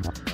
Bye.